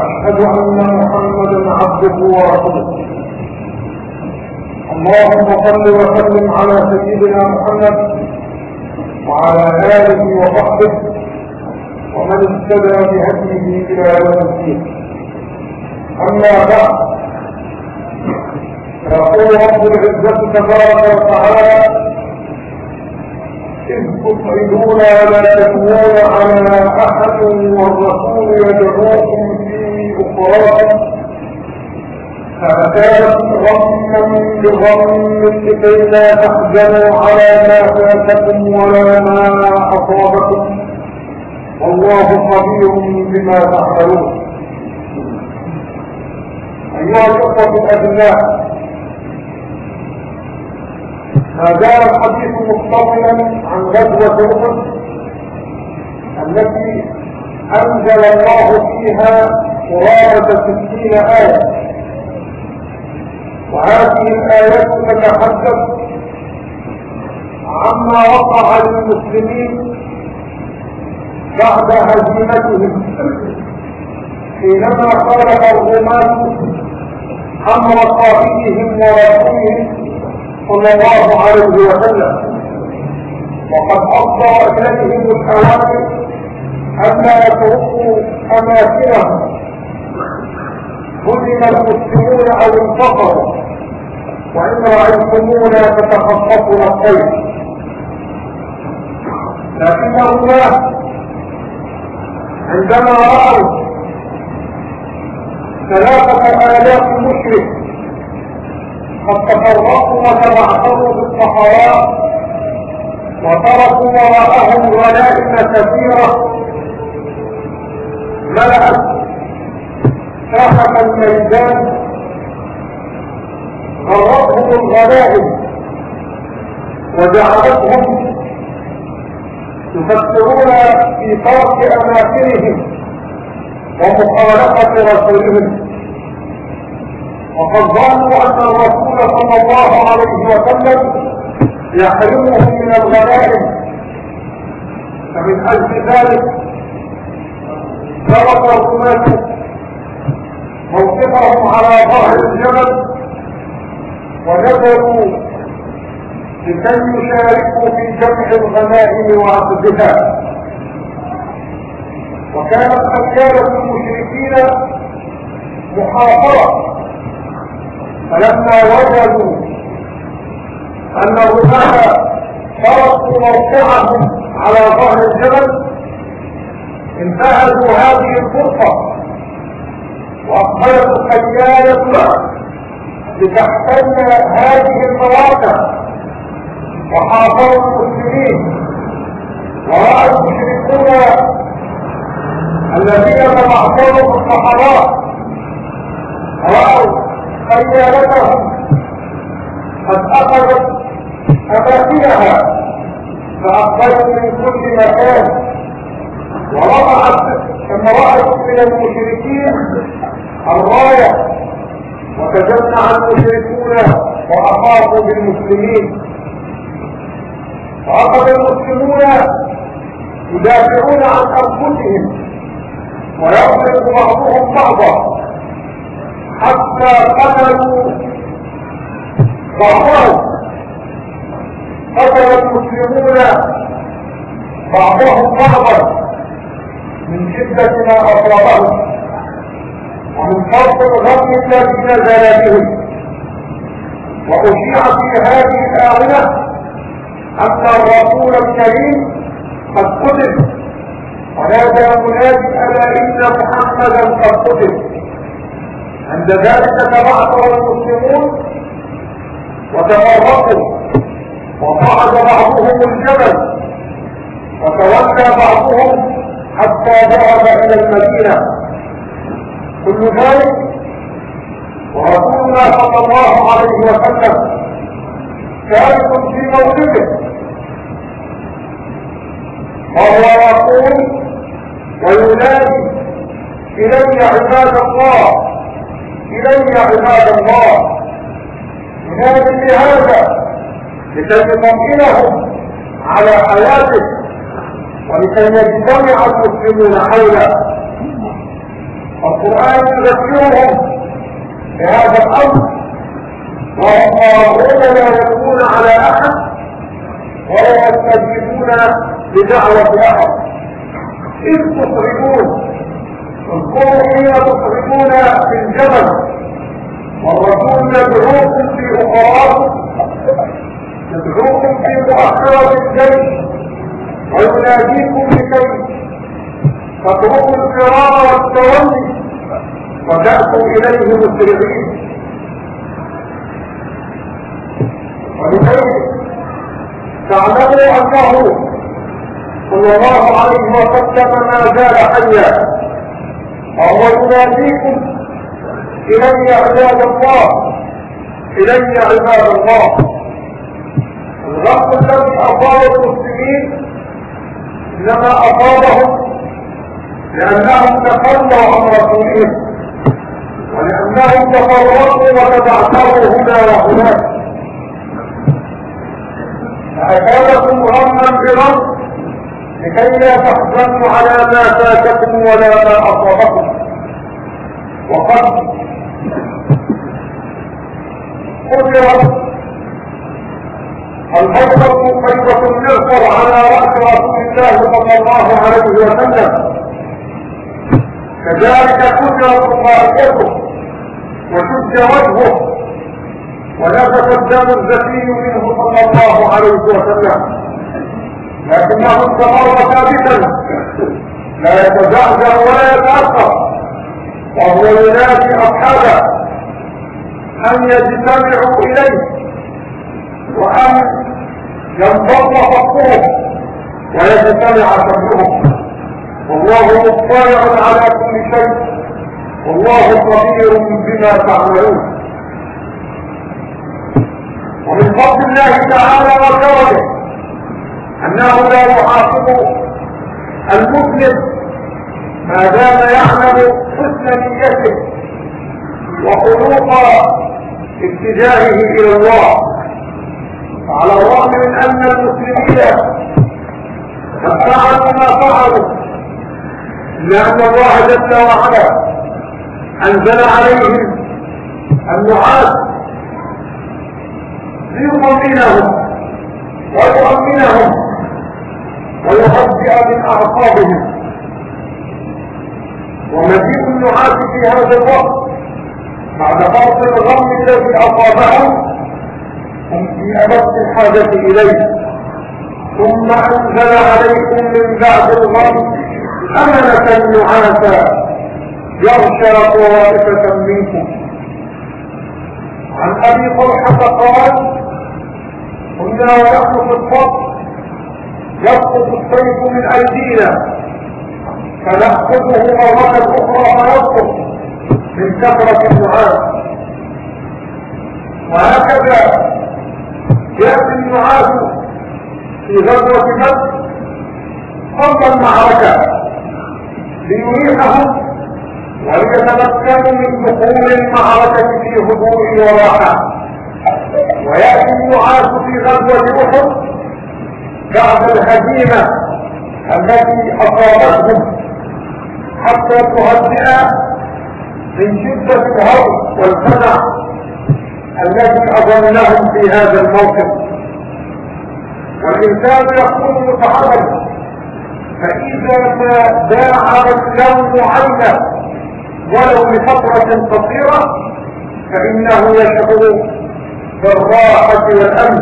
وأشهد أن محمدا عبده ورسوله. اللهم صل وسلم على سيدنا محمد وعلى آله وصحبه ومن اهتدى بهديه إلى يوم الدين. أما بعد يقول رب العزة تبارك وتعالى إذ تصعدون ولا تكون على أحد والرسول يدعوكم في أخراكم فأتاكم غما بغم لكي لا تحزنوا على ما فاتكم ولا ما أصابكم والله خبير بما تعملون أيها الأخوة الأبناء ما زال الحديث متصلا عن غزوة أحد التي أنزل الله فيها قرابة ستين آية. وهذه الآيات تتحدث عما وقع للمسلمين بعد هزيمتهم. حينما خالف الرومان أمر قائدهم ورسولهم صلى الله عليه وسلم. وقد أصدر إليهم الأوامر ألا يتركوا أماكنهم. هزم المسلمون أو انتصروا وإن رأيتمونا تتخطفنا الطير لكن الله عندما رأوا ثلاثة آلاف مشرك قد تفرقوا وتبعثروا في الصحراء وتركوا وراءهم غنائم كثيرة. ملأت ساحة الميدان غرتهم الغنائم وجعلتهم يفكرون في ترك أماكنهم ومخالفة رسولهم. وقد ظنوا أن الرسول صلى الله عليه وسلم يحرمهم من الغنائم فمن أجل ذلك ترك الرماة موقفهم على ظهر الجبل ونزلوا لكي يشاركوا في جمع الغنائم وعقدها وكانت أكيالة المشركين محاصرة فلما وجدوا أن الرماة تركوا موقعهم على ظهر الجبل انتهزوا هذه الفرصة. وأقبلت الحياية لتحتل هذه المواقع. وحاصروا المسلمين. ورأى المشركون الذين تبعثروا في الصحراء. رأوا خيالتهم قد أخذت أماكنها فأقبلت من كل مكان ورفعت امرأة من المشركين الراية وتجمع المشركون وأخافوا بالمسلمين فأخذ المسلمون يدافعون عن أنفسهم ويضرب بعضهم بعضا. حتى قتلوا بعضهم. قتل المسلمون بعضهم بعضا. من شدة ما أصابهم ومن فرط الغم الذي نزل بهم وأشيع في هذه الآونة أن الرسول الكريم قد قتل ونادى منادي ألا إن محمدا قد قتل عند ذلك تبعثر المسلمون وتفرقوا وصعد بعضهم الجبل. وتولى بعضهم حتى ذهب إلى المدينة. كل ذلك ورسولنا صلى الله عليه وسلم ثابت في موقفه. وهو يقول وينادي إلي عباد الله إلي عباد الله. ينادي بهذا لكي يطمئنهم على حياته ولكي يجتمع المسلمون حوله. القرآن يذكرهم بهذا الأمر وهم قارون لا يكون على أحد ولا يستجيبون بدعوة أحد إذ تصعدون اذكروا حين تصعدون في الجبل والرسول يدعوكم في أخراكم يدعوكم في مؤخرة الجيش ويناديكم لكي تتركوا الفرار والتولي وتأتوا إليه مسرعين ولذلك تعلموا أنه صلى الله عليه وسلم ما زال حيا. وهو يناديكم إلي عباد الله إلي عباد الله. الغرب الذي أصاب المسلمين إنما أصابهم لأنهم تخلوا عن رسولهم ولأنهم تفرقوا وتبعثروا هنا وهناك. فأصابكم غما بغم لكي لا تحزنوا على ما فاتكم ولا ما أصابكم. وقد قدرت الحجرة حجرة المغفر على رأس رسول الله صلى الله عليه وسلم. كذلك كثرت طائفته وشج وجهه ونفس الدم الزكي منه صلى الله عليه وسلم. لكنه استمر ثابتا. لا يتزعزع ولا يتأثر وهو ينادي أصحابه أن يجتمعوا إليه وأن ينضم صفهم ويجتمع شملهم والله مطلع على كل شيء. والله خبير بما تعملون. ومن فضل الله تعالى وكرمه المسلم ما دام يعلم حسن نيته وخلوق اتجاهه إلى الله. على الرغم من أن المسلمين قد فعلوا ما فعلوا لأن الله جل وعلا أنزل عليهم النعاس ليطمئنهم ويؤمنهم ويهدئ من أعصابهم. ومجيء النعاس في هذا الوقت بعد فرط الغم الذي أصابهم هم في أمس الحاجة إليه. ثم أنزل عليكم من بعد الغم أمنة نعاسا يغشى طوائفة منكم. عن أبي طلحة قال كنا ونحن في الصف يسقط السيف من أيدينا. فنأخذه مرة أخرى فيسقط من كثرة النعاس. وهكذا يأتي النعاس في غزوة بدر. قبل المعركة ليريحهم وليتمكنوا من دخول المعركة في هدوء وراحة. ويأتي النعاس في غزوة أحد. بعد الهزيمة التي أصابتهم حتى تهدئ من شدة الهول والفزع الذي أظنهم في هذا الموقف. والإنسان يكون متعرض فإذا ما داعب اللون عينه ولو لفترة قصيرة فإنه يشعر بالراحة والأمن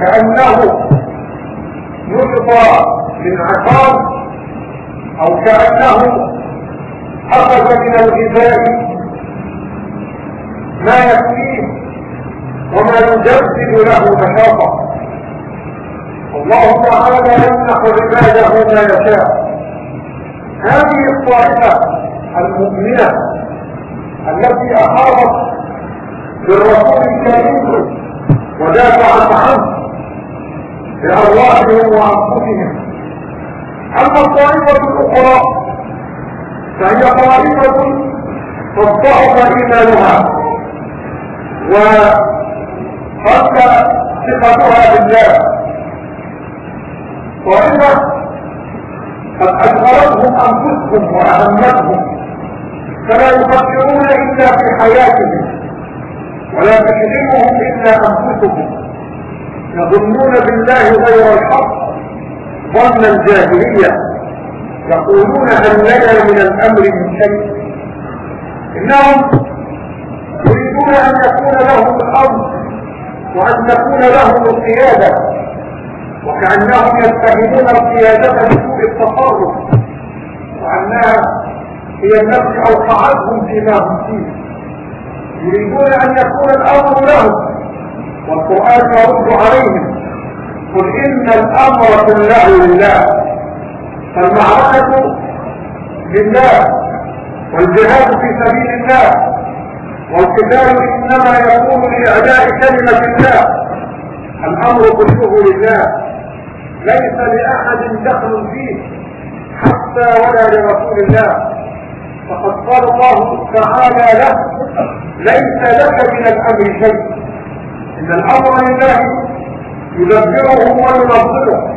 كأنه يعطى من عقاب أو كأنه أخذ من الغذاء ما يكفيه وما يجدد له نشاطا الله تعالى يمنح عباده ما يشاء. هذه الطائفة المؤمنة التي أحاطت بالرسول الكريم ودافعت عنه بأرواحهم وأنفسهم. أما الطائفة الأخرى فهي طائفة تضعف إيمانها. وقد ثقتها بالله. طائفة قد أشغلتهم أنفسهم وأهمتهم. فلا يفكرون إلا في حياتهم ولا تشغلهم إلا أنفسهم. يظنون بالله غير الحق. ظن الجاهلية. يقولون هل لنا من الأمر من شيء. إنهم يريدون أن يكون لهم الأمر وأن تكون لهم القيادة. وكأنهم يتهمون القيادة بسوء التصرف. وأنها هي التي أوقعتهم فيما هم فيه. يريدون أن يكون الأمر لهم. والقرآن يرد عليهم. قل إن الأمر كله لله. فالمعركة لله والجهاد في سبيل الله والقتال إنما يكون لإعداء كلمة الله. الأمر كله لله. ليس لأحد دخل فيه حتى ولا لرسول الله. فقد قال الله تعالى له ليس لك من الأمر شيء. إن الأمر لله يدبره وينظره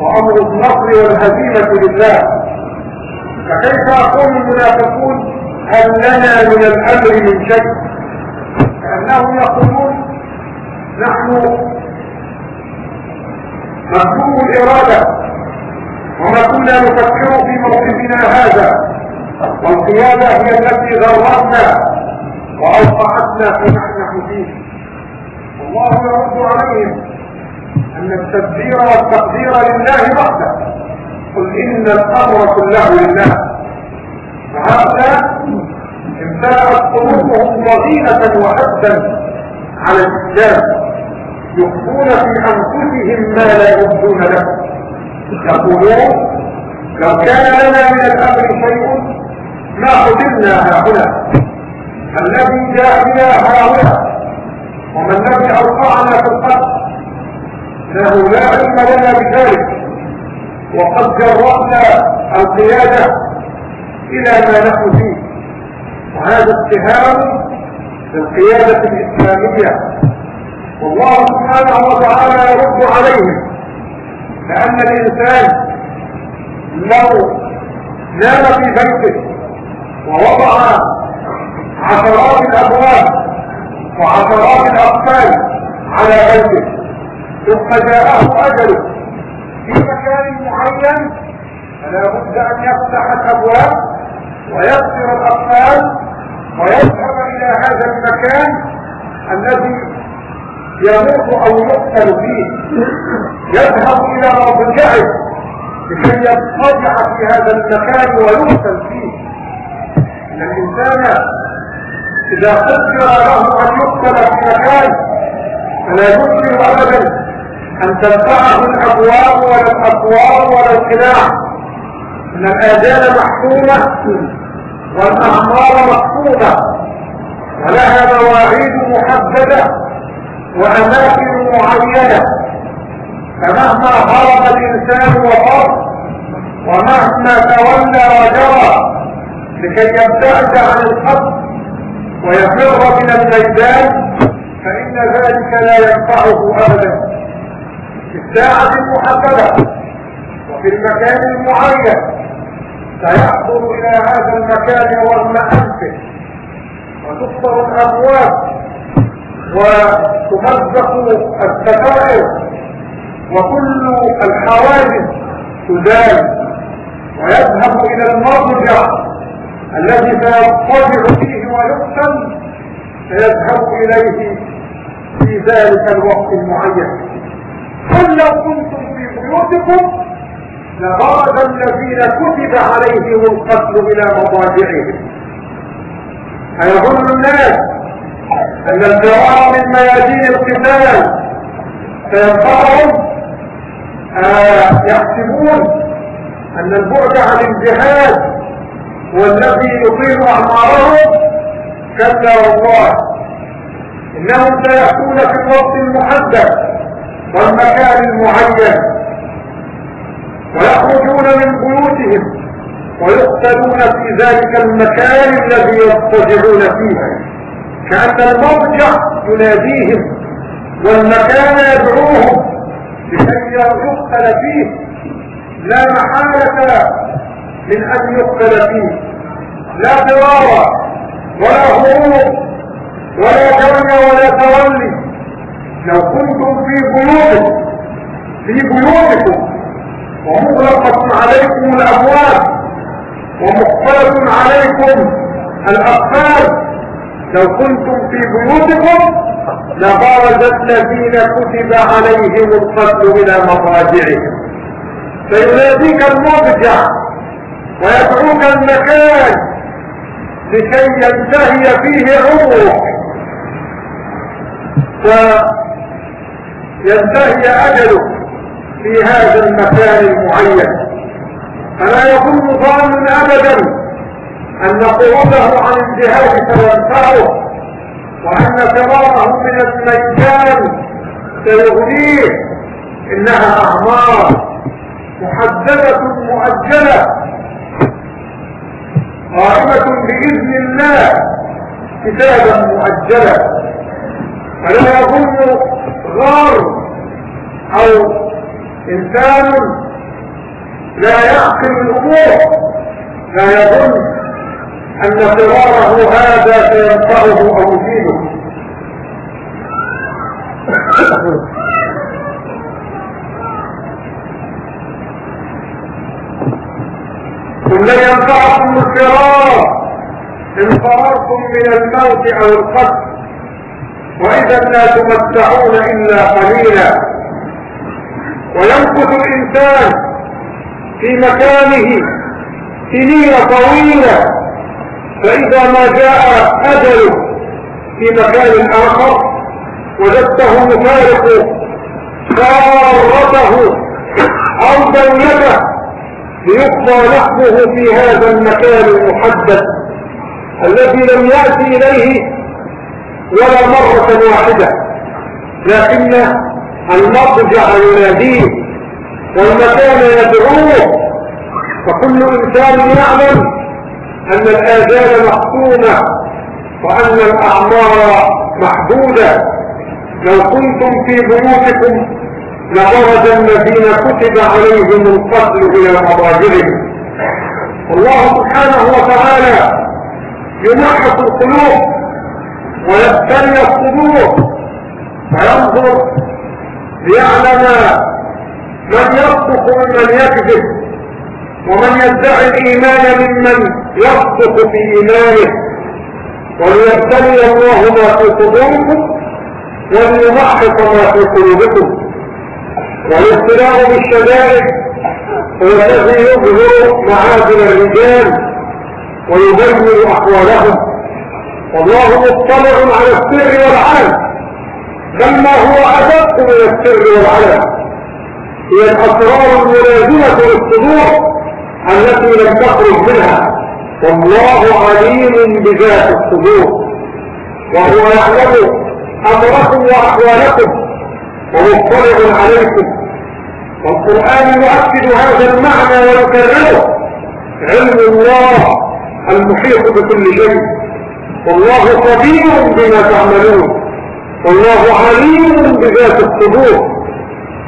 وأمر النصر والهزيمة لله. فكيف أقول المنافقون هل لنا من الأمر من شيء؟ كأنهم يقولون نحن مكتوب الإرادة وما كنا نفكر في موقفنا هذا. والقيادة هي التي غرتنا وأوقعتنا في نحن فيه. والله يرد عليهم أن التدبير والتقدير لله وحده. قل إن الأمر كله لله. فهؤلاء امتلأت قلوبهم ضغينة وحدا على الإسلام. يخفون في أنفسهم ما لا يبدون له. يقولون لو كان لنا من الأمر شيء ما قتلنا هؤلاء. الذي جاء بنا هؤلاء. وما الذي أوقعنا في القتل له لا علم لنا بذلك. وقد جرأنا القيادة إلى ما نحن فيه. وهذا اتهام بالقيادة الإسلامية. والله سبحانه وتعالى يرد عليهم لأن الإنسان لو نام في بيته ووضع عشرات الأبواب وعشرات الأطفال على بيته ثم جاءه أجله في مكان معين فلا بد أن يفتح الأبواب ويغفر الأطفال ويذهب إلى هذا المكان الذي يموت أو يقتل فيه. يذهب إلى مرجعه لكي يضطجع في هذا المكان ويقتل فيه. إن الإنسان إذا قدر له أن يقتل في مكان فلا يمكن ابدا أن تنفعه الأبواب ولا الاطوار ولا القلاع إن الآجال محكومة والأعمار محكومه ولها مواعيد محددة وأماكن معينة. فمهما هرب الإنسان وفر ومهما تولى وجرى لكي يبتعد عن الخط ويفر من الميدان فإن ذلك لا ينفعه أبدا. في الساعة المحددة وفي المكان المعين سيحضر إلى هذا المكان رغم أنفه وتكسر الأبواب وتمزق الستائر وكل الحوادث تزال ويذهب إلى المرجع الذي سيضطجع فيه ويقتل فيذهب إليه في ذلك الوقت المعين. قل لو كنتم في بيوتكم لبرز الذين كتب عليهم القتل إلى مضاجعهم. أيظن الناس أن الفرار من ميادين القتال سينفعهم آه يحسبون أن البعد عن الجهاد هو الذي يطيل أعمارهم كلا والله. إنهم سيأتون في الوقت المحدد والمكان المعين. ويخرجون من بيوتهم ويقتلون في ذلك المكان الذي يضطجعون فيه. كأن المرجع يناديهم والمكان يدعوهم لكي يقتل فيه. لا محالة من أن يقتل فيه. لا فرار ولا هروب ولا جنة ولا تولي. لو كنتم في بيوتكم في بيوتكم. ومغلقة عليكم الأبواب ومقبلة عليكم الأقفال. لو كنتم في بيوتكم لبرز الذين كتب عليهم القتل إلى مضاجعهم. فيناديك المضجع ويدعوك المكان. لكي ينتهي فيه عمرك وينتهي أجلك في هذا المكان المعين. فلا يظن ظان أبدا أن قعوده عن الجهاد سينفعه وأن فراره من الميدان سيغنيه. إنها أعمار محددة مؤجلة قائمة بإذن الله. كتابا مؤجلا. فلا يظن غار أو إنسان لا يعقل الأمور. لا يظن أن فراره هذا سينفعه أو يفيده. قل لن ينفعكم الفرار إن فررتم من الموت أو القتل. وإذا لا تمتعون إلا قليلا. ويمكث الإنسان في مكانه سنين طويلة. فإذا ما جاء أجله في مكان آخر وجدته مفارق قارته أو دولته ليقضى لحمه في هذا المكان المحدد الذي لم يأتي إليه ولا مرة واحدة. لكن المضجع يناديه والمكان يدعوه. فكل إنسان يعلم أن الآجال محكومة وأن الأعمار محدودة. لو كنتم في بيوتكم لخرج الذين كتب عليهم القتل إلى مضاجرهم الله سبحانه وتعالى يمحص القلوب ويبتلي الصدور فينظر ليعلم من يصدق ممن يكذب ومن يدعي الإيمان ممن يصدق في إيمانه. وليبتلي الله ما في صدوركم وليمحص ما في قلوبكم. والابتلاء بالشدائد هو الذي يظهر معادن الرجال ويبين احوالهم والله مطلع على السر والعلم بل ما هو أدق من السر والعلم هي الأسرار الملازمة للصدور التي لم تخرج منها. والله عليم بذات الصدور. وهو يعلم أمركم وأحوالكم. ومطلع عليكم. والقرآن يؤكد هذا المعنى ويكرره. علم الله المحيط بكل شيء. والله خبير بما تعملون. والله عليم بذات الصدور.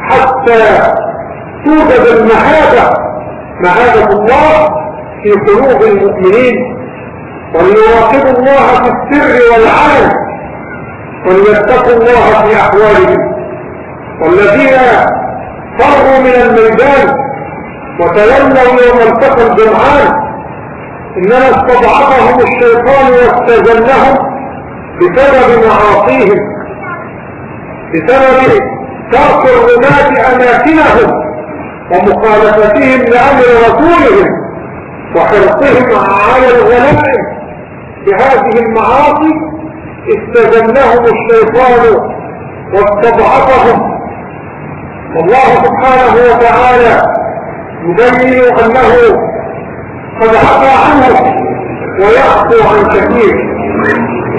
حتى توجد المهابة مهابة الله في قلوب المؤمنين. وليراقبوا الله في السر والعلن. وليتقوا الله في أحوالهم. والذين فروا من الميدان وتولوا يوم التقى الجمعان إنما استضعفهم الشيطان واستزلهم بسبب معاصيهم بسبب ترك الرماة أماكنهم ومخالفتهم لأمر رسولهم وحرصهم على الغنائم بهذه المعاصي استزلهم الشيطان واستضعفهم. والله سبحانه وتعالى يبين أنه قد عفى عنه ويعفو عن كثير.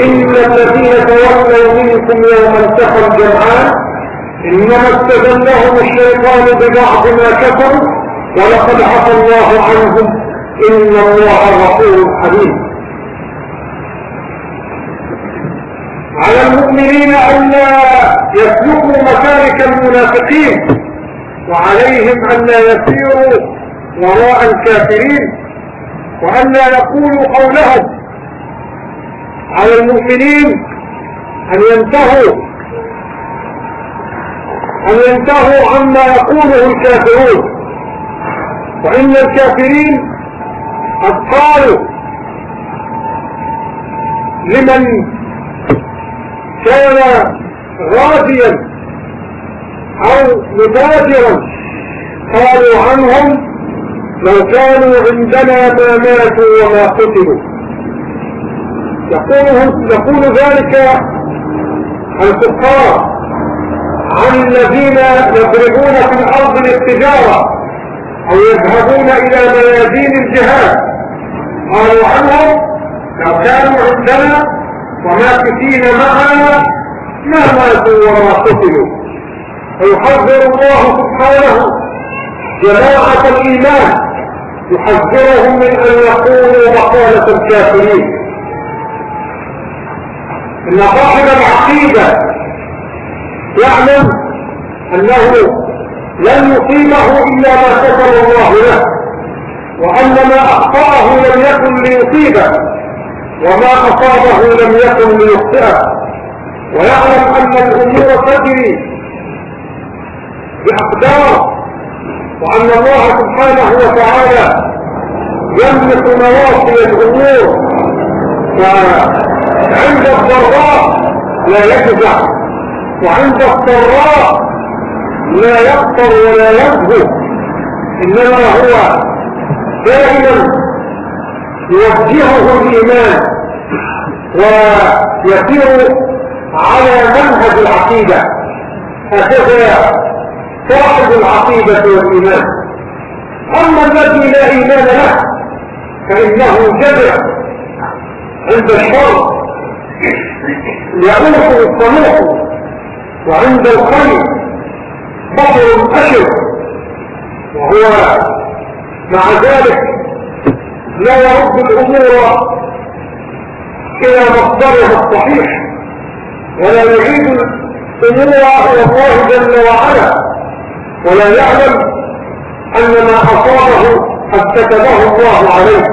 إن الذين تولوا منكم يوم التقى الجمعان إنما استدلهم الشيطان ببعض ما كفروا ولقد عفى الله عنهم. إن الله غفور حليم. على المؤمنين أن يسلكوا مسالك المنافقين وعليهم أن لا يسيروا وراء الكافرين وأن لا يقولوا قولهم. على المؤمنين أن ينتهوا أن ينتهوا عما يقوله الكافرون. وإن الكافرين قد قالوا لمن كان غازيا أو مبادرا. قالوا عنهم لو كانوا عندنا ما ماتوا وما قتلوا. يقول, يقول ذلك الكفار عن الذين يضربون في الأرض للتجارة أو يذهبون إلى ميادين الجهاد. قالوا عنهم لو كانوا عندنا وماكثين معنا ما ماتوا وما قتلوا. فيحذر الله سبحانه جماعة الإيمان يحذرهم من أن يقولوا مقالة الكافرين. إن صاحب العقيدة يعلم أنه لن يصيبه إلا ما كتب الله له وأن ما أخطأه لم يكن ليصيبه. وما أصابه لم يكن ليخطئه. ويعلم أن الأمور تجري بأقدار وأن الله سبحانه وتعالى يملك نواصي الأمور. عند الضراء لا يجزع وعند الضراء لا يقطر ولا يذهب إنما هو دائما يوجهه الإيمان ويسير على منهج العقيدة. هكذا صاحب العقيدة والإيمان. أما الذي لا إيمان له فإنه جبع عند الشر يعوق الطموح وعند الخير بطر أشر وهو مع ذلك لا يرد الأمور إلى مصدرها الصحيح ولا يعيد الأمور إلى الله جل وعلا ولا يعلم أن ما أصابه قد كتبه الله عليه.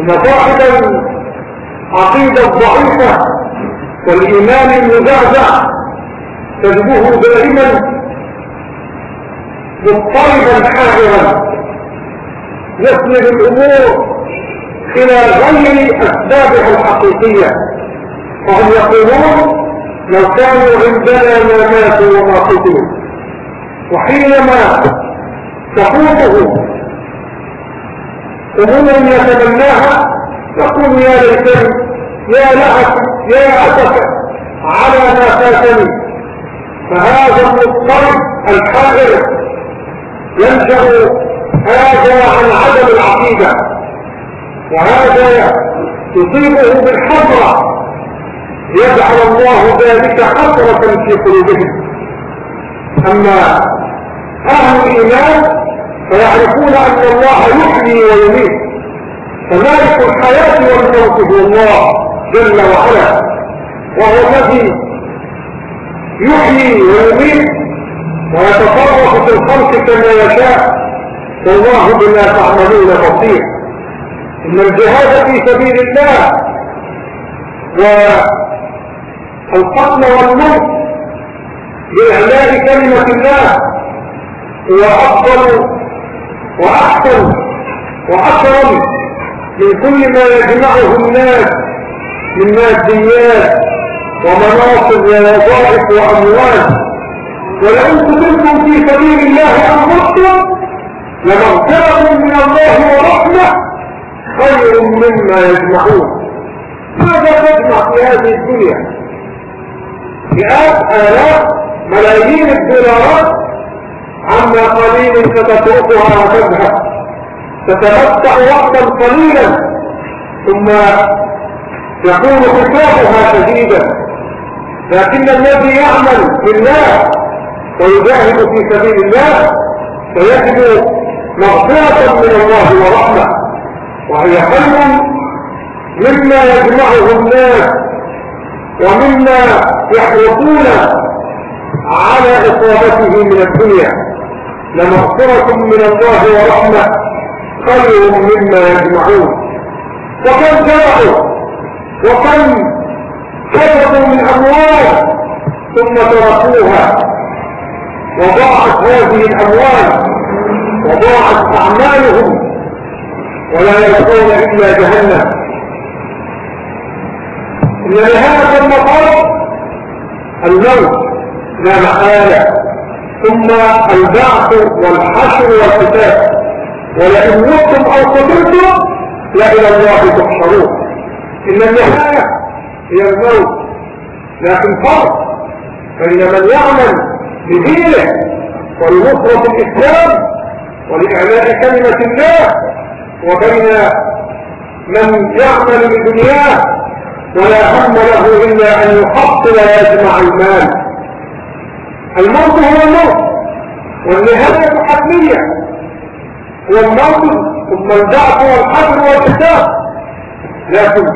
إن صاحبا عقيدة ضعيفة والإيمان المزعزع تجده دائما مضطربا حاضرا. يسند الأمور إلى غير أسبابها الحقيقية. وهم يقولون لو كانوا عندنا ما ماتوا وما قتلوا وحينما تفوته أمور يتمناها يقول يا ليتني يا لهك يا أسف على ما فاتني. فهذا المضطرب الحائر ينشأ هذا عن عدم العقيدة. وهذا يصيبه بالحضرة. يجعل الله ذلك حضرة في قلوبهم. أما أهل الإيمان فيعرفون أن الله يحيي ويميت. فمالك الحياة والموت هو الله جل وعلا. وهو الذي يحيي ويميت ويتصرف في الخلق كما يشاء. والله بما تعملون بصير. إن الجهاد في سبيل الله والقتل والموت لإعلاء كلمة الله هو أفضل وأحسن وأكرم من كل ما يجمعه الناس من ماديات ومناصب ووظائف وأموال. ولئن قتلتم في سبيل الله أنفسكم لمغفرة من الله ورحمة خير مما يجمعون. ماذا تجمع في هذه الدنيا؟ مئات آلاف ملايين الدولارات عما قليل ستتركها وتذهب. تتمتع وقتا قليلا ثم يكون حسابها شديدا. لكن الذي يعمل بالله ويجاهد في سبيل الله فيجد مغفرة من الله ورحمة. وهي خير مما يجمعه الناس ومما يحرصون على إصابته من الدنيا. لمغفرة من الله ورحمة خير مما يجمعون. وكم جرعوا وكم كسبوا من أموال ثم تركوها. وضاعت هذه الأموال وضاعت أعمالهم ولا يلقون إلا جهنم. إن نهاية المطار الموت لا محالة. ثم البعث والحشر والكتاب ولئن متم أو قتلتم لإلى الله تحشرون. إن النهاية هي الموت. لكن فرق بين من يعمل لدينه ولنصرة الإسلام ولإعلاء كلمة الله وبين من يعمل لدنياه ولا هم له إلا أن يحصل ويجمع المال. الموت هو الموت والنهاية حتمية هو الموت ثم البعث والحجر والكتاب لكن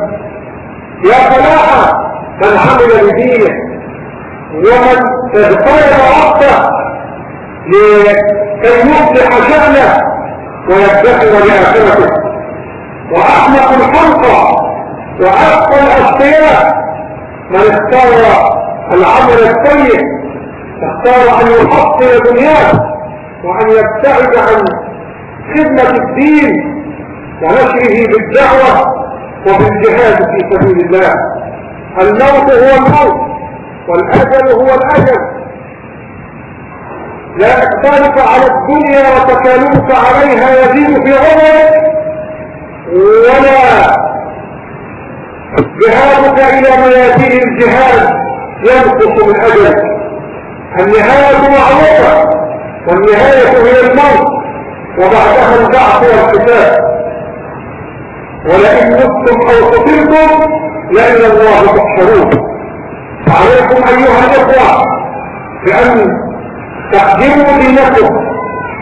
يا فلاح من عمل لدينه ومن اغترب وقته لكي يصلح شأنه ويدخر لآخرته. وأحمق الحلقة وأثقل الأشقياء. من اختار العمل السيء اختار أن يحصل دنياه وأن يبتعد عن خدمة الدين ونشره بالدعوة وبالجهاد في سبيل الله. الموت هو الموت والأجل هو الأجل. لا إقبالك على الدنيا وتكالبك عليها يزيد في عمرك ولا ذهابك إلى ميادين الجهاد ينقص من أجلك. النهاية معروفة والنهاية هي الموت وبعدها البعث والكتاب ولئن متم أو قتلتم لإلى الله تحشرون. عليكم أيها الإخوة بأن تقدموا دينكم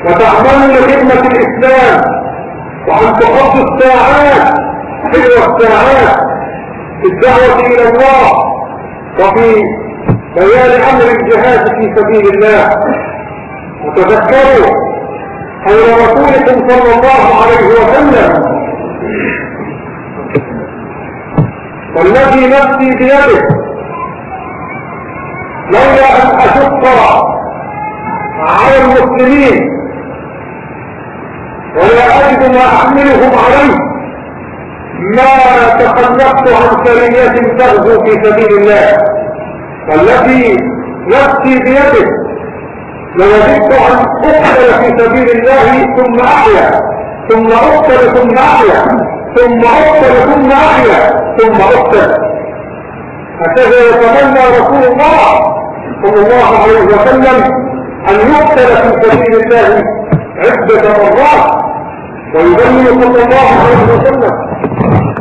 وتعملوا لخدمة الإسلام وأن تحطوا الساعات حلوة الساعات في الدعوة إلى الله وفي بيان أمر الجهاد في سبيل الله. وتذكروا قول رسولكم صلى الله عليه وسلم والذي نفسي بيده لولا أن أشق على المسلمين ولا أجد ما أحملهم عليه ما تخلفت عن سرية تغزو في سبيل الله. والتي نفسي بيده. لوجدت أن أقتل في سبيل الله ثم أحيا. ثم أقتل ثم أحيا. ثم أقتل ثم أحيا. ثم أقتل. هكذا يتمنى رسول الله صلى الله عليه وسلم أن يقتل في سبيل الله عدة مرات ويبين صلى الله عليه وسلم.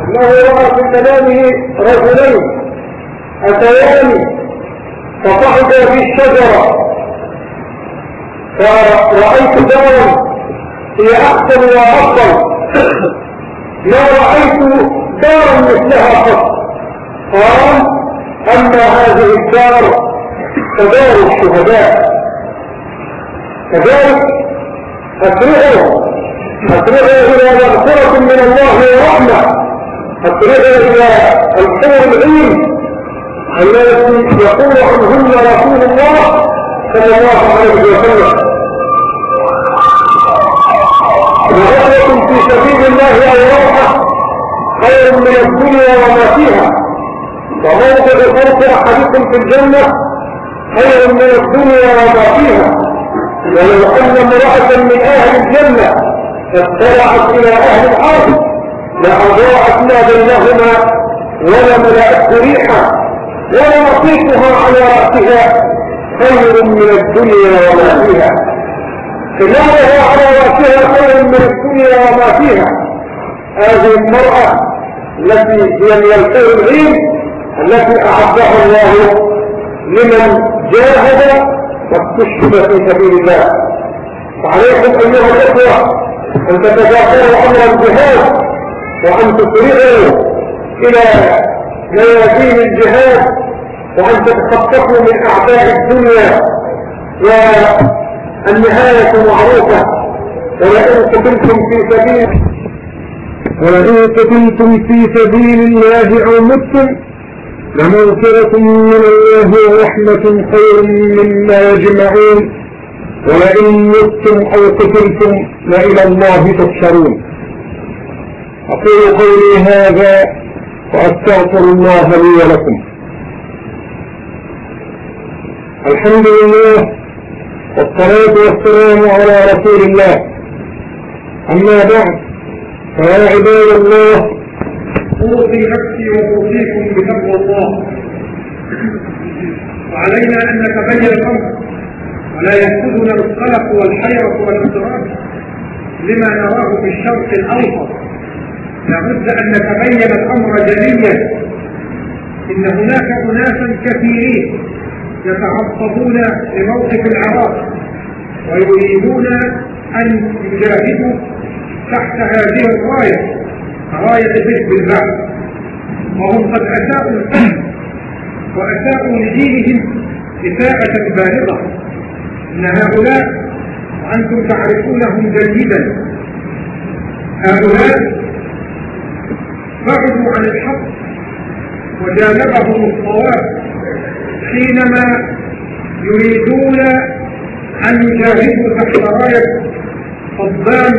انه رأى في منامه رجلين؟ اتيان فصعدا في الشجرة. فرأيت دارا هي أحسن وافضل ما رأيت دارا مثلها قط. قال أما هذه الدار فدار الشهداء. كذلك اسرعوا اسرعوا إلى مغفرة من الله ورحمة. اسرعوا إلى الحور العين. التي يقول عنهن رسول الله صلى الله عليه وسلم. وغفرة في سبيل الله أو روحة خير من الدنيا وما فيها. وموضع صوت أحدكم في الجنة خير من الدنيا وما فيها. ولو أن امرأة من أهل الجنة فاطلعت إلى أهل الأرض لاضاءت ما بينهما ولا ملأت ريحا ولا نصيفها على رأسها خير من الدنيا وما فيها. خلالها على رأسها خير من الدنيا وما فيها. هذه المرأة التي هي من الخير التي أعدها الله لمن جاهد واستشهد في سبيل الله. وعليكم أيها الإخوة أن تتذاكروا أمر الجهاد وأن تسرعوا إلى ميادين الجهاد وأن تتخطفوا من أعداء الدنيا. والنهاية معروفة. ولئن قتلتم في سبيل ولئن قتلتم في سبيل الله أو متم لمغفرة من الله ورحمة خير مما يجمعون. ولئن متم أو قتلتم لإلى الله تحشرون. أقول قولي هذا وأستغفر الله لي ولكم. الحمد لله والصلاة والسلام على رسول الله. أما بعد فيا عباد الله أوصي نفسي وأوصيكم بتقوى الله. وعلينا أن نتبين الأمر. ولا يأخذنا القلق والحيرة والاضطراب لما نراه في الشرق الأوسط. لابد أن نتبين الأمر جليا. إن هناك أناسا كثيرين يتعصبون لموقف العراق ويريدون أن يجاهدوا تحت هذه الراية راية حزب البعث وهم قد أساءوا وأساءوا لدينهم إساءة بالغة. إن هؤلاء وأنتم تعرفونهم جيدا هؤلاء بعدوا عن الحق وجانبهم الصواب حينما يريدون أن يجاهدوا تحت راية صدام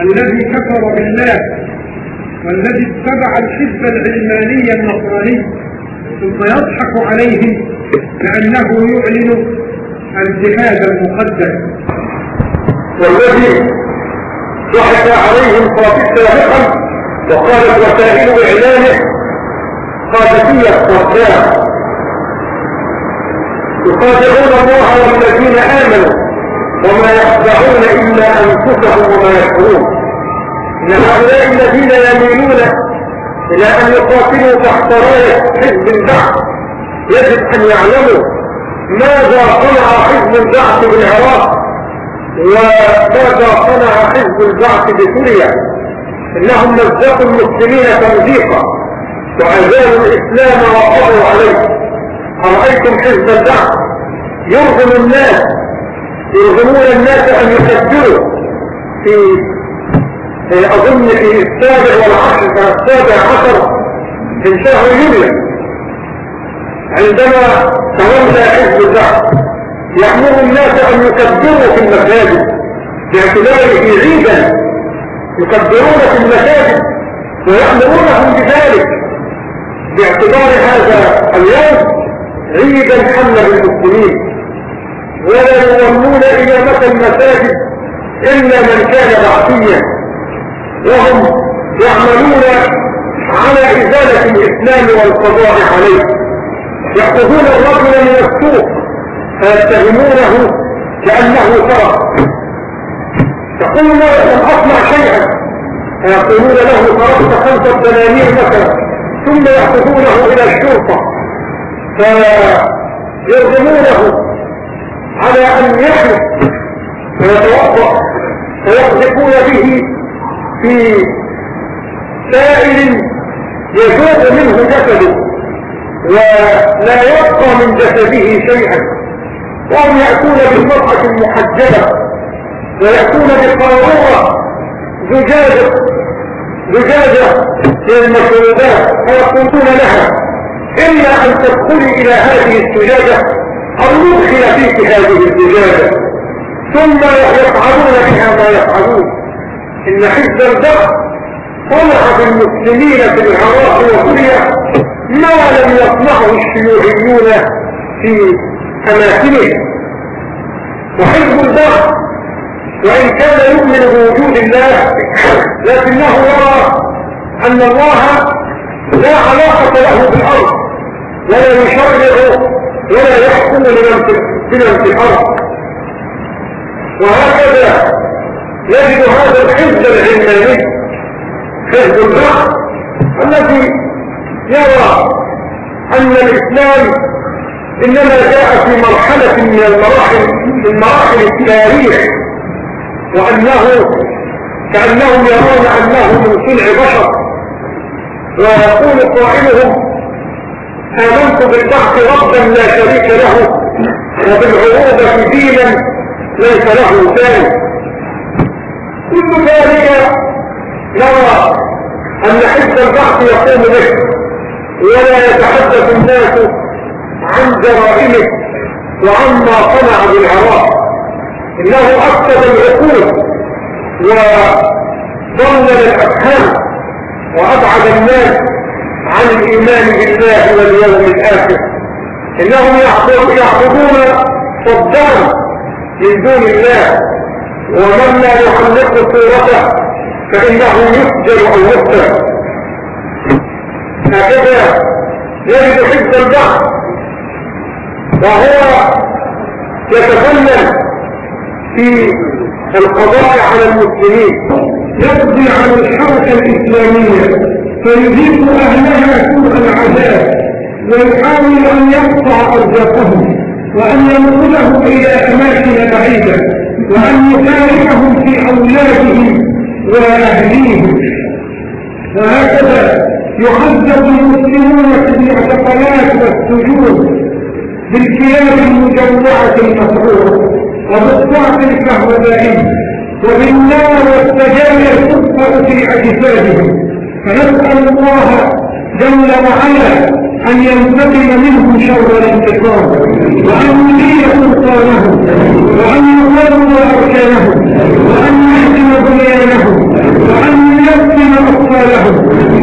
الذي كفر بالله. والذي اتبع الحزب العلماني النصراني ثم يضحك عليهم لأنه يعلن الجهاد المقدس والذي ضحك عليهم سابقا وقالت وسائل إعلانه قادسية الصدام يخادعون الله والذين آمنوا وما يخدعون إلا أنفسهم وما يشعرون ان هؤلاء الذين يميلون إلى أن يقاتلوا تحت راية حزب البعث يجب أن يعلموا ماذا صنع حزب البعث بالعراق وماذا صنع حزب البعث بسوريا. إنهم مزقوا المسلمين تمزيقا. وأزالوا الإسلام وقضوا عليه. أرأيتم حزب البعث؟ يرغم الناس يرغمون الناس أن يكبروا في أظن في السابع والعشر السابع عشر من شهر يوليو عندما تولى حزب الزعم يأمر الناس أن يكبروا في المساجد باعتباره عيدا يكبرون في المساجد ويأمرونهم بذلك باعتبار هذا اليوم عيدا حل بالمسلمين ولا يولون إمامة المساجد إلا من كان بعثيا وهم يعملون على إزالة الإسلام والقضاء عليه. يأخذون الرجل من السوق فيتهمونه كأنه سرق يقول لم أصنع شيئا فيقولون له سرقت خمسة دنانير مثلا ثم يأخذونه إلى الشرطة. فيرغمونه على أن يحلف فيتوقف فيقذفون به في سائل يذوب منه جسده ولا يبقى من جسده شيئا. وهم يأتون بالمرأة المحجبة ويأتون بقارورة زجاجة زجاجة للمشروبات فيقولون لها إلا أن تدخلي إلى هذه الزجاجة أو ندخل فيك هذه الزجاجة. ثم يفعلون بها ما يفعلون. إن حزب البعث صنع بالمسلمين في العراق وسوريا ما لم يصنعه الشيوعيون في أماكنهم. وحزب البعث وإن كان يؤمن بوجود الله لكنه يرى أن الله لا علاقة له بالارض ولا يشرع ولا يحكم لمن في الأرض وهكذا يجد هذا الحزب العلماني حزب البحث الذي يرى أن الإسلام إنما جاء في مرحلة من المراحل من مراحل التاريخ وأنه كأنهم يرون أنه من صنع بشر. ويقول قائلهم آمنت بالبعث ربا لا شريك له وبالعروبة دينا ليس له ثاني. كل ذلك نرى أن حزب البعث يقوم به ولا يتحدث الناس عن جرائمه وعما صنع بالعراق إنه أفسد العقول وضلل الأفهام وأبعد الناس عن الإيمان بالله واليوم الآخر. إنهم يعبدون صدام من دون الله. ومن لا يحلق صورته فإنه يسجل أو يقتل هكذا يجد حزب البحر. وهو يتفنن في القضاء على المسلمين. يقضي على الحركة الإسلامية. فيذيق أهلها سوء العذاب. ويحاول أن يقطع أرزاقهم وأن ينقلهم إلى أماكن بعيدة. وأن يفارقهم في أولادهم وأهليهم. وهكذا يعذب المسلمون في الاعتقالات والسجون بالكلاب المجوعة المسعورة وبالضعف الكهربائي وبالنار والسجاير تطفأ في أجسادهم فنسأل الله جل وعلا أن ينتقم منهم شر الانتقام وأن يزيل سلطانهم وأن يقوم أركانهم وأن يحكم بنيانهم وأن يسلم أطفالهم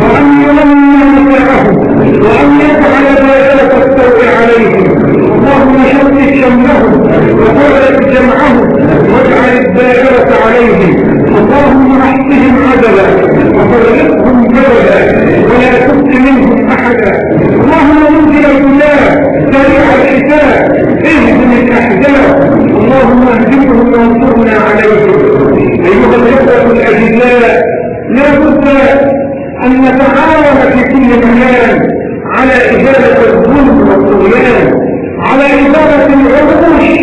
وأن يرمي نساءهم وأن يجعل دائرة السوء عليهم اللهم شتت شملهم وفرق جمعهم واجعل الدائرة عليهم اللهم احصهم عدلا وفرقهم جبلا تبق منهم أحدا. اللهم منزل البلاد سريع الحساب اهدم الأحزاب. اللهم اهدمهم وانصرنا عليهم. أيها الإخوة الاجلاء لا بد أن نتعاون في كل مكان على إزالة الظلم والطغيان على إزالة العروش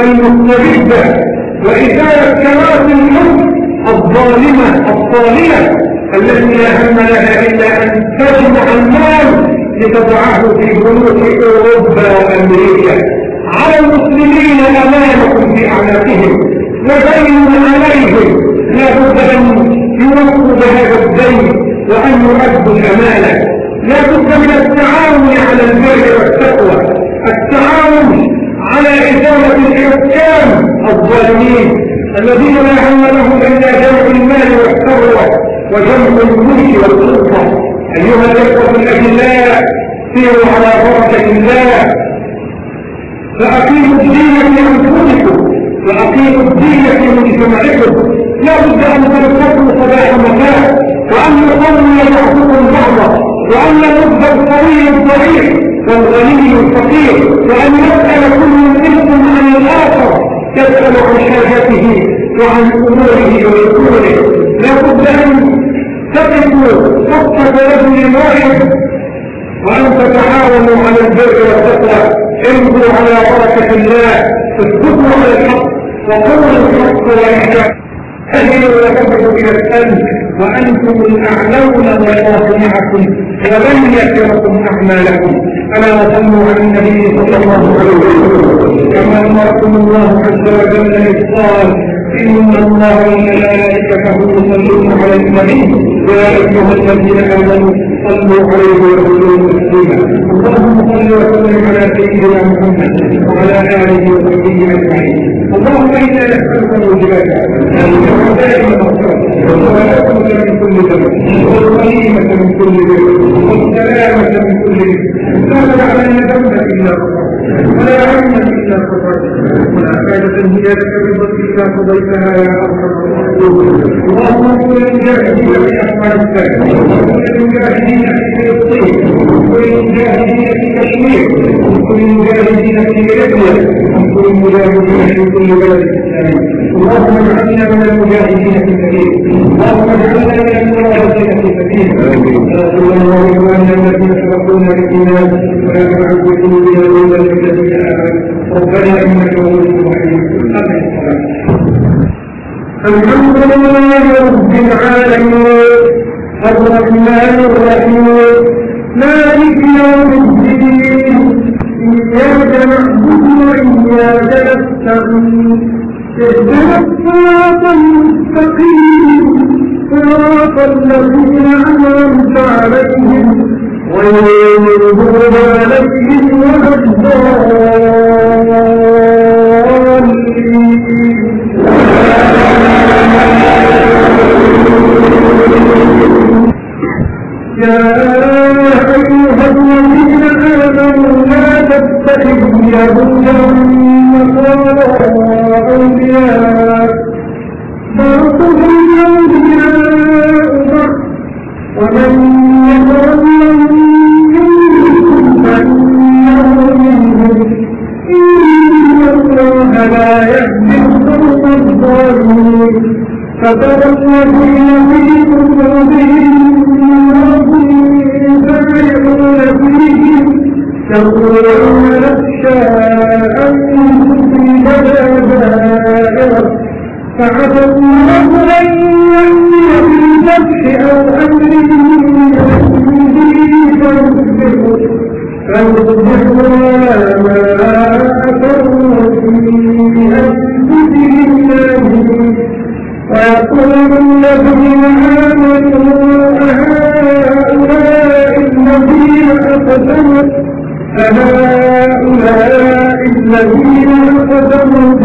المستبده وإزالة كراسي الملك الظالمة الطالية التي لا هم لها إلا أن تجمع المال لتضعه في بنوك أوروبا وأمريكا. على المسلمين أمانكم في أعناقهم ودين عليهم لا بد أن يوفوا بهذا الدين وأن يؤدوا الأمانة. لا بد من التعاون على البر والتقوى. وجمع الملك والسلطة أيها الإخوة الأجلاء سيروا على بركة الله. فأقيموا الدين في أنفسكم وأقيموا الدين في مجتمعكم. لا بد أن تنفقوا صباح مساء وأن يقوموا بعضكم بعضا وأن يرد القوي الضعيف والغني الفقير وأن يسأل كل منكم عن الآخر يسأل عن حاجته وعن أموره ويكونه لا بد أن تقفوا صفة رجل واحد وأن تتعاونوا على البر والتقوى امضوا على بركة الله اثبتوا على الحق وقولوا الحق وإحكام أهلوا وتبعوا إلى الأمن وأنتم الأعلون والله معكم ولن يكركم أعمالكم. ألا وصلوا على النبي صلى الله عليه وسلم كما أمركم الله عز وجل إذ إن الله وملائكته يصلون على النبي يا أيها الذين آمنوا صلوا عليه وسلموا تسليما اللهم صل وسلم على سيدنا محمد وعلى آله وصحبه أجمعين اللهم إنا نسألك موجبات ودائما مغفرة من كل ذنب والغنيمة من كل ذنب والسلامة من كل ذنب لا تدع لنا ذنبا إلا ولا علما إلا غفرته ولا حاجة هي لك بالضبط إلا قضيتها يا أرحم الراحمين اللهم اغفر في أفغانستان واغفر للمجاهدين في فلسطين واغفر للمجاهدين في كشمير واغفر للمجاهدين في ليبيا واغفر للمجاهدين في كل بلد إسلامي اللهم اجعلنا من المجاهدين في سبيلك اللهم اجعلنا من المجاهدين في سبيلك صلى الله على الذين سبقونا بالايمان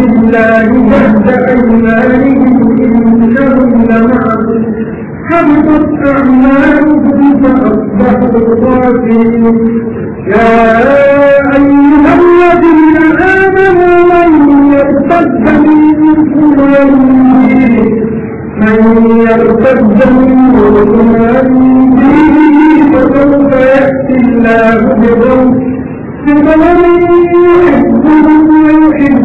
بالله جهد أيمانهم إنهم لمعكم حبطت أعمالهم فأصبحوا خاسرين يا أيها الذين آمنوا من يرتد منكم من يرتد منكم عن فسوف يأتي الله بقوم بقوم يحبهم ويحبونه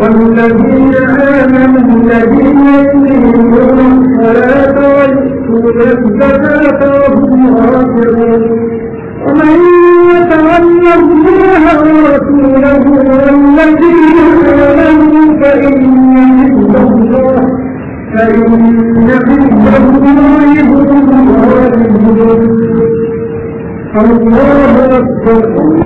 والذين آمنوا الذين يقيمون الصلاة ويؤتون الزكاة وهم راجعون ومن يتولى الله ورسوله والذين آمنوا فإن حزب الله فإن حزب الله الله أكبر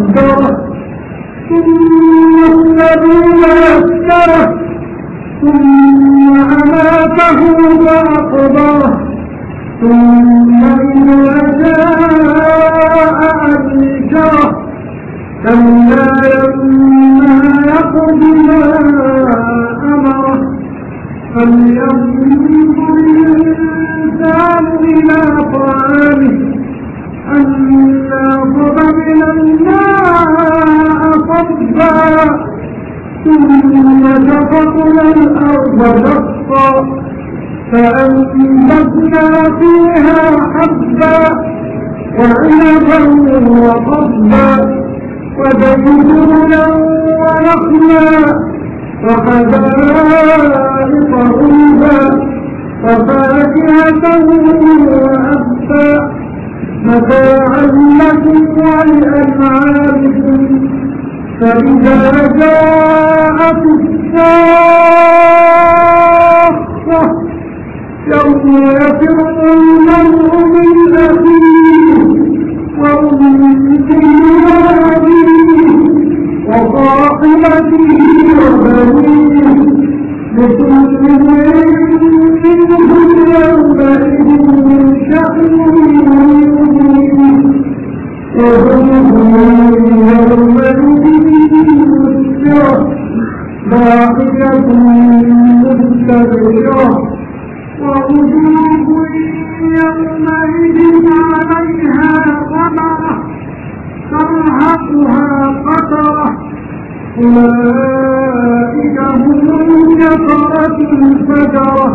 فقدره ثم السبيل يسره ثم أماته فأقبره ووجوه يومئذ عليها غبرة ترهقها قطرة أولئك هم الكفرة الفجرة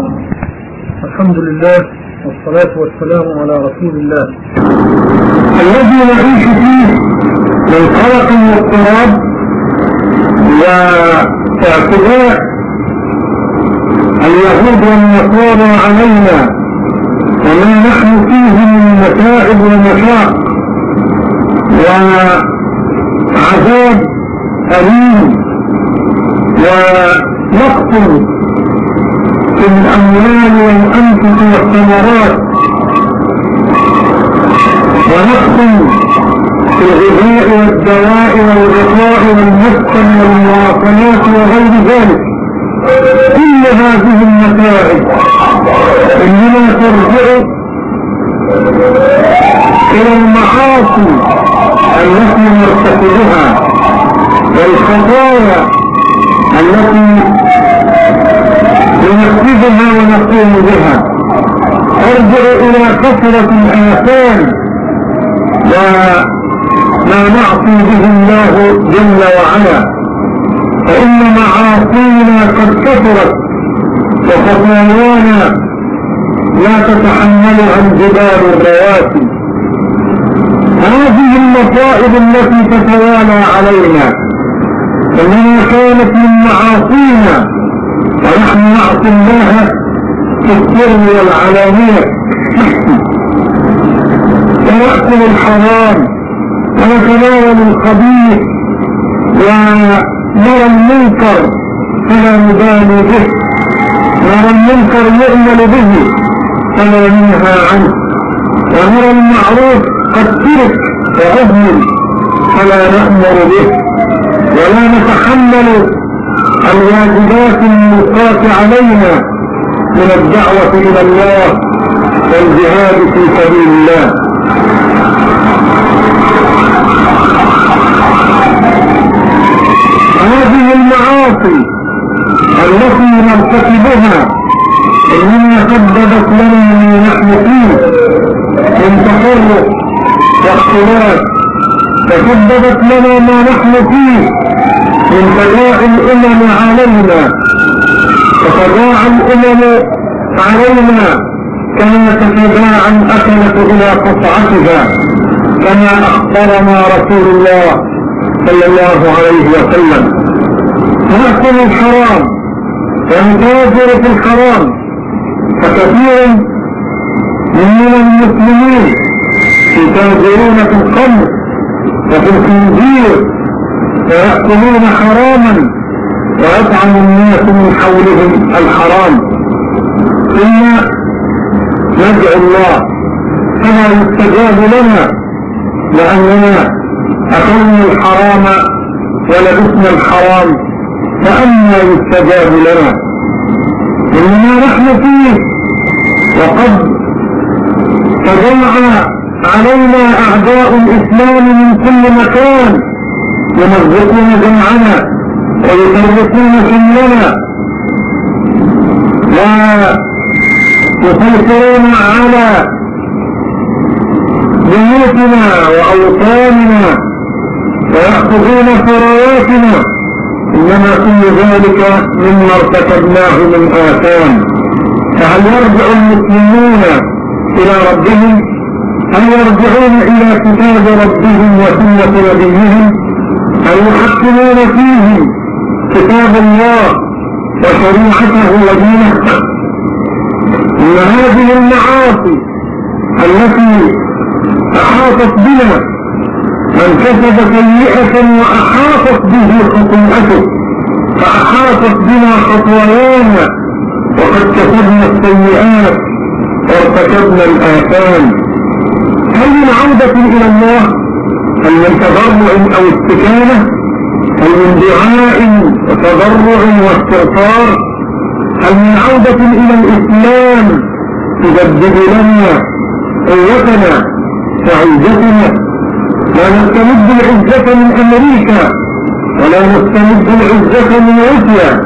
الحمد لله والصلاة والسلام على رسول الله الذي نعيش فيه من خلق والتراب واعتداء اليهود والنصارى علينا وما نحن فيه من متاعب ومشاق وعذاب أليم ونقص في الأموال والأنفس والثمرات ونقص في الغذاء والدواء والغطاء والمسكن والمواصلات وغير ذلك. كل هذه المتاعب انما ترجع إلى المعاصي التي نرتكبها والخطايا التي ننفذها ونقوم بها ترجع إلى كثرة الآثام وما نعصي به الله جل وعلا. فإن معاصينا قد كثرت وخطايانا لا تتحملها الجبال الرواسي. هذه المصائب التي تتوالى علينا انما كانت من معاصينا ونحن نعصي الله في السر والعلانية. ونأكل الحرام ونتناول الخبيث المنكر فلا نبالي به نرى المنكر يؤمل به فلا ننهى عنه. ونرى المعروف قد ترك وأهمل فلا نأمر به. ولا نتحمل الواجبات الملقاة علينا من الدعوة إلى الله والجهاد في سبيل الله هذه المعاصي التي نرتكبها إنما سببت لنا ما نحن فيه من تفرق واختلاف. تسببت لنا ما نحن فيه من تداعي الأمم علينا. تتداعى الأمم علينا كما تتداعى الاكلة إلى قطعتها كما أخبرنا رسول الله صلى الله عليه وسلم. نأكل الحرام ونتاجر في الحرام. فكثير من المسلمين يتاجرون في الخمر وفي الخنزير ويأكلون حراما ويطعم الناس من حولهم الحرام. ثم ندعو الله فلا يستجاب لنا لأننا أخذنا الحرام ولبسنا الحرام. فأنا يستجاب لنا. إنما نحن فيه. وقد تجمع علينا أعداء الإسلام من كل مكان. يمزقون جمعنا ويفرقون حملنا. ويسيطرون على بيوتنا وأوطاننا ويأخذون فهل يرجع المسلمون إلى ربهم؟ هل يرجعون إلى كتاب ربهم وسنة نبيهم؟ هل يحكمون فيهم كتاب الله وشريعته ودينه؟ إن هذه المعاصي التي أحاطت بنا من كسب سيئة وأحاطت به خطيئته فأحاطت بنا خطايانا وقد كسبنا السيئات وارتكبنا الآثام. هل من عودة إلى الله؟ هل من تضرع أو استكانة؟ هل من دعاء وتضرع واستغفار؟ هل من عودة إلى الإسلام تجدد لنا قوتنا وعزتنا لا نستمد العزة من أمريكا ولا نستمد العزة من روسيا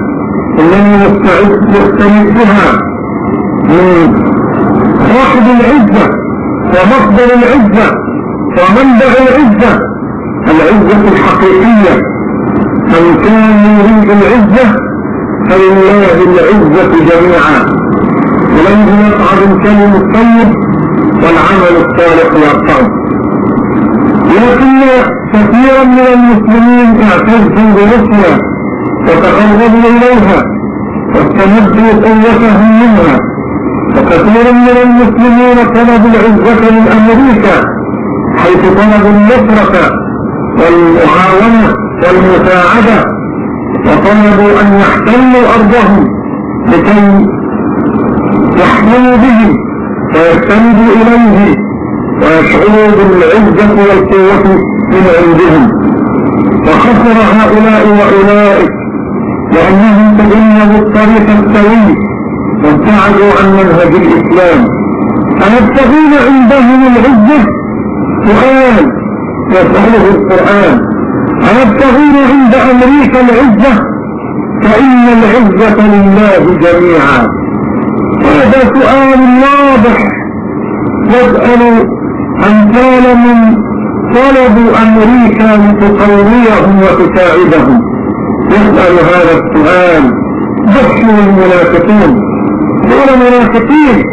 إنما نستمدها من صاحب العزة ومصدر العزة ومنبع العزة. العزة الحقيقية. من كان يريد العزة فلله العزة جميعا. إليه يصعد الكلم الطيب والعمل الصالح يرفعه. لكن كثيرا من المسلمين اعتزوا بروسيا وتقربوا إليها واستمدوا قوتهم منها. وكثير من المسلمين طلبوا العزة من أمريكا حيث طلبوا النصرة والمعاونة والمساعدة وطلبوا أن يحتلوا أرضهم لكي يحملوا به ويستندوا إليه. ويشعروا بالعزة والقوة من عندهم. وخسر هؤلاء وأولئك لأنهم تجنبوا الطريق السوي وابتعدوا عن منهج الإسلام. أيبتغون عندهم العزة؟ سؤال يسأله القرآن. أيبتغون عند أمريكا العزة؟ فإن العزة لله جميعا. هذا سؤال واضح. يسأل أمثال من طلبوا أمريكا لتقويهم وتساعدهم. يسأل هذا السؤال. بشر المنافقين. دول منافقين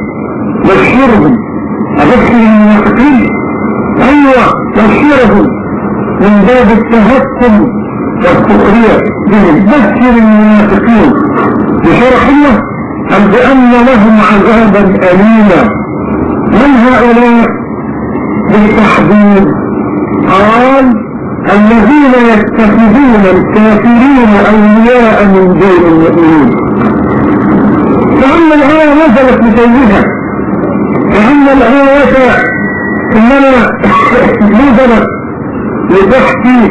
بشرهم. أبشر المنافقين. أيوة بشرهم. من باب التهكم والسخرية بهم. بشر المنافقين. بشرح الله أم بأن لهم عذابا أليما. من هؤلاء؟ بالتحديد قال الذين يتخذون الكافرين أولياء من دون المؤمنين. فأما الآية نزلت لتوجيها فأما الآية إنما نزلت لتحكي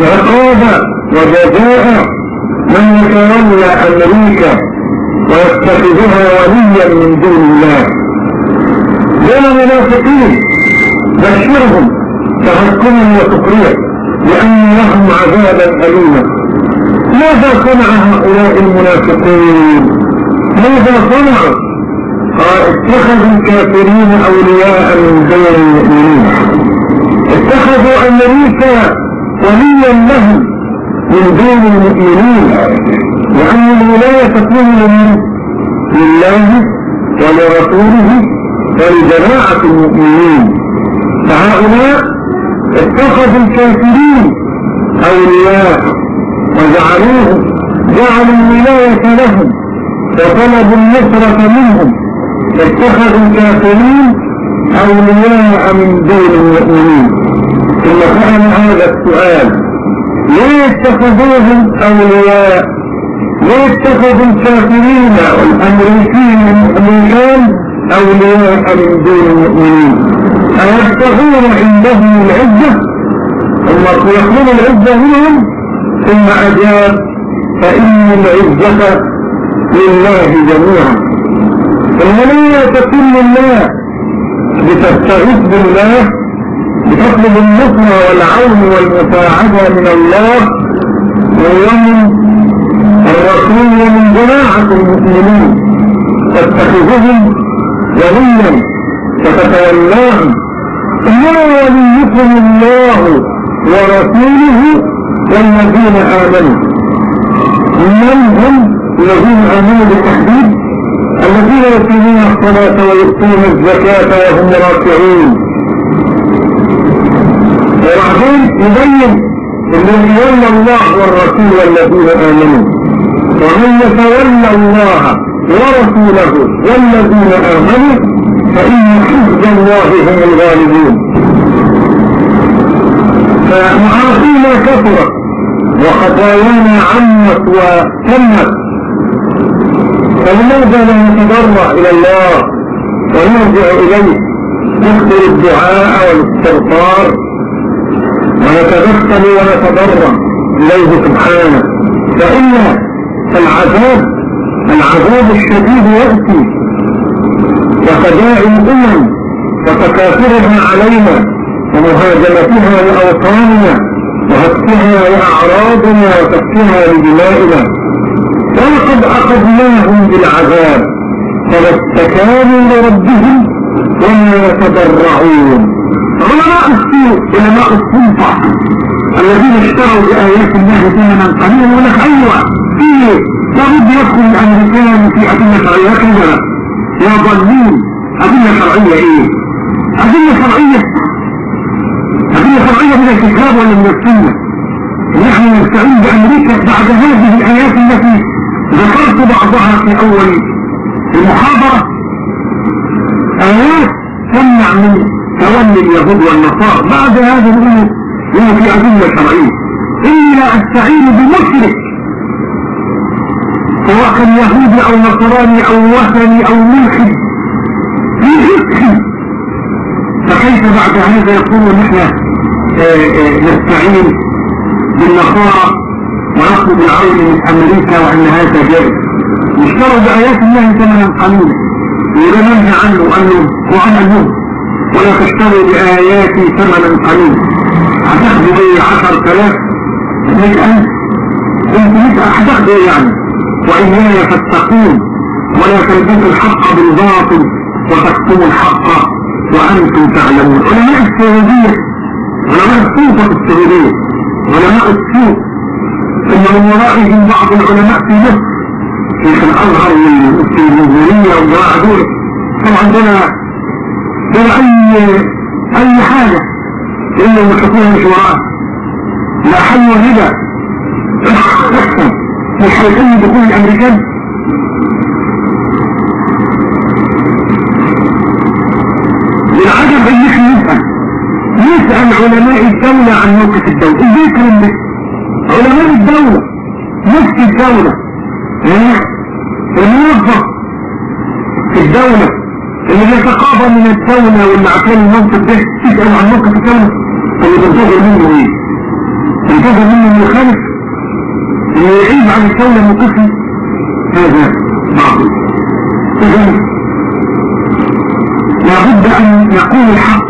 عقاب وجزاء من يتولى أمريكا ويتخذها وليا من دون الله. دون منافقين بشرهم تهكما وسخريا لأن لهم عذابا أليما. ماذا صنع هؤلاء المنافقين؟ ماذا قال اتخذوا الكافرين أولياء من دون المؤمنين. اتخذوا أمريكا وليا لهم من دون المؤمنين. لأن الولاية تكون لله ولرسوله ولجماعة المؤمنين فهؤلاء اتخذوا الكافرين أولياء وجعلوهم جعلوا الولاية لهم وطلبوا النصرة منهم اتخذوا الكافرين أولياء من دون المؤمنين. ثم سأل هذا السؤال ليه اتخذوهم أولياء؟ ليه اتخذوا الكافرين والامريكين الامريكان أولياء من دون المؤمنين. أيبتغون عندهم العزة؟ ثم يطلب العزة منهم ثم أجاب فإن العزة لله جميعا. لا تكون لله لتستعيذ بالله لتطلب النصر والعون والمساعدة من الله. ومن الرسول ومن جماعة المؤمنين تتخذهم وليا فتتولاهم إنما وليكم الله ورسوله والذين آمنوا. من هم الذين آمنوا بالتحديد والذين يقيمون الصلاة ويؤتون الزكاة وهم راكعون. وبعدين يبين الذي يولى الله والرسول والذين آمنوا. ومن يتولى الله ورسوله والذين آمنوا فإن حزب الله هم الغالبون. فمعاصينا كثرت وخطايانا عمت وتمت. فلماذا لا نتضرع إلى الله ونرجع إليه؟ نكثر الدعاء والاستغفار ونتدخل ونتضرع إليه سبحانه. فإن العذاب العذاب الشديد يأتي. وخداع الأمم وتكاثرها علينا ومهاجمتها لأوطاننا وهتكها لأعراضنا وتكفها لدمائنا. ولقد أخذناهم بالعذاب فما استكانوا لربهم وما يتضرعون علماء السوء علماء السلطة الذين اشتروا بآيات الله ثمنا قليلا يقول أيوة. في لابد يدخل الأمريكان في أدلة شرعية؟ كذا يا ضالين أدلة شرعية إيه؟ أدلة شرعية. أدلة شرعية من الكتاب ولا من السنة؟ نحن نستعين بأمريكا بعد هذه الآيات التي ذكرت بعضها في أول المحاضرة. آيات تمنع من تولي اليهود والنصارى. بعد هذا الأمر هو في أدلة شرعية. إني لا أستعين بمشرك. سواء كان يهودي أو نصراني أو وثني أو ملحد في فقه فكيف بعد هذا يقول نحن نستعين بالنصارى ونطلب العون من أمريكا وأن هذا جائز؟ يشتروا بآيات الله ثمنا قليلا. وإذا ننهى عنه أنه وعن الموت ولا تشتروا بآياتي ثمنا قليلا. هتاخدوا إيه عشر تلاف مئة أنت هتاخدوا إيه يعني وإياي فاتقون ولا تلبسوا الحق بالباطل وتكتموا الحق وأنتم تعلمون. علماء السعودية علماء السلطة السعودية علماء السوء ثم من ورائهم بعض العلماء في مصر شيخ الأزهر الجمهورية والجماعة دول طبعا دول ولا اي أي حاجة. الا المحكومة مش وراء لا حل وهدى مش هيكون دخول الامريكان والعجب أن إحنا نسأل نسأل علماء الدولة عن موقف الدولة. كلام ده علماء الدولة مفتي الدولة. الموظف في الدولة اللي بيتقاضى من الدولة واللي عشان المنطق ده تسأل عن موقف الدولة. اللي بنتظر منه إيه؟ بنتظر منه إنه يخالف يعيب عن الدولة موقفه هذا بعض اذا لابد أن نقول الحق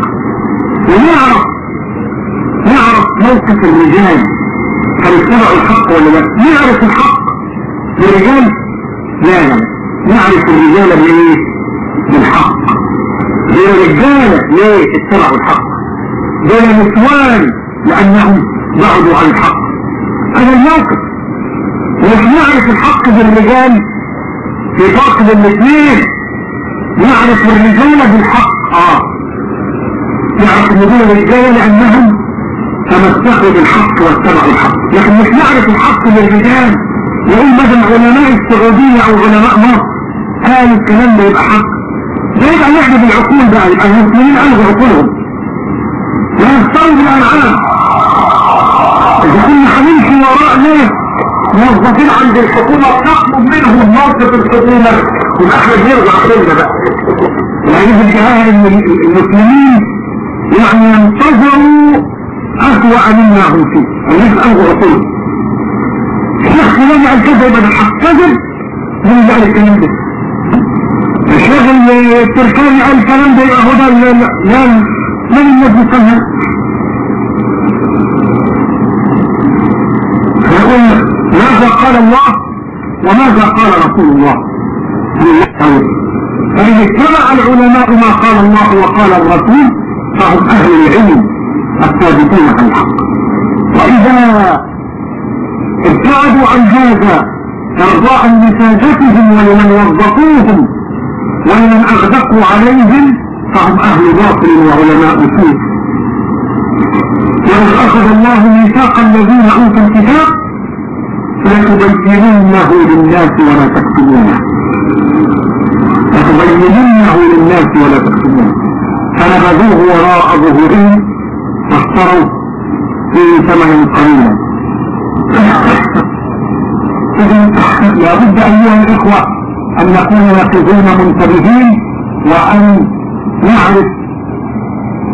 ونعرف نعرف موقف الرجال. هل اتبعوا الحق ولا لا؟ نعرف الحق. للرجال لا لا نعرف الرجال بإيه؟ بالحق. دول رجالة ليه اتبعوا الحق. دول نسوان لأنهم بعدوا عن الحق. هذا الموقف. ومش نعرف الحق بالرجال في فرق بين الاثنين. نعرف الرجالة بالحق. آه. نعرف ان دول رجالة لأنهم تمسكوا بالحق واتبعوا الحق. لكن مش نعرف الحق بالرجال. يقول مثلا علماء السعودية أو علماء مصر قالوا الكلام ده يبقى حق. ده يبقى نحن بالعقول بقى. يبقى المسلمين ألغوا عقولهم. ويختاروا بالأنعام إذا كنا هنمشي وراء ناس موظفين عند الحكومة نطلب منهم موقف الحكومة يبقى إحنا بنرجع عقولنا بقى يعني في الجهاز المسلمين يعني ينتظروا أسوأ مما هم فيه عقولهم الشيخ فلان قال كذا يبقى الحق كذب من ذلك الكلام ده الشيخ التركاني قال الكلام ده يبقى هو ده لا لا من الذي قالها فيقول ماذا قال الله وماذا قال رسول الله فإن اتبع العلماء ما قال الله وقال الرسول فهم أهل العلم الثابتون عن الحق. وإذا ابتعدوا عن هذا إرضاء لسادتهم ولمن وظفوهم ومن أغدقوا عليهم فهم أهل باطل وعلماء سوء. وإذ أخذ الله ميثاق الذين أوتوا الكتاب لتبيننه للناس ولا تكتمونه لتبيننه للناس ولا تكتمونه فنبذوه وراء ظهورهم واشتروا فيه ثمنا قليلا. إذن لابد أيها الإخوة أن نكون يقظون منتبهين وأن نعرف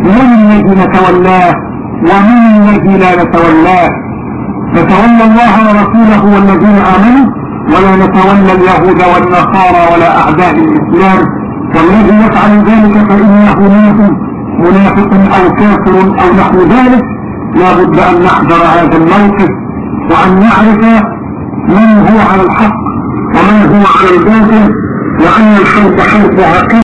من الذي نتولاه ومن الذي لا نتولاه. نتولى الله ورسوله والذين آمنوا ولا نتولى اليهود والنصارى ولا أعداء الإسلام. والذي يفعل ذلك فإنه منهم منافق أو كافر أو نحو ذلك. لا بد أن نحذر هذا الموقف وأن نعرف من هو على الحق ومن هو على الباطل وأن حرب عقيدة